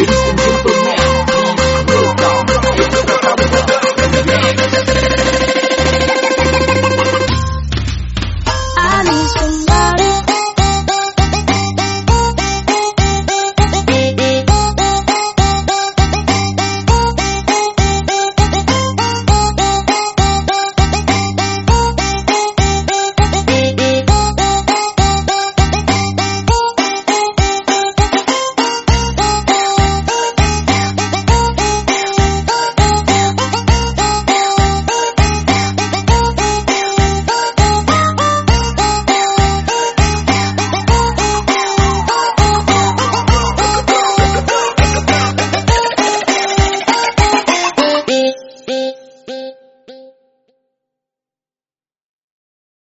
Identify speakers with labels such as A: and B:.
A: Eles têm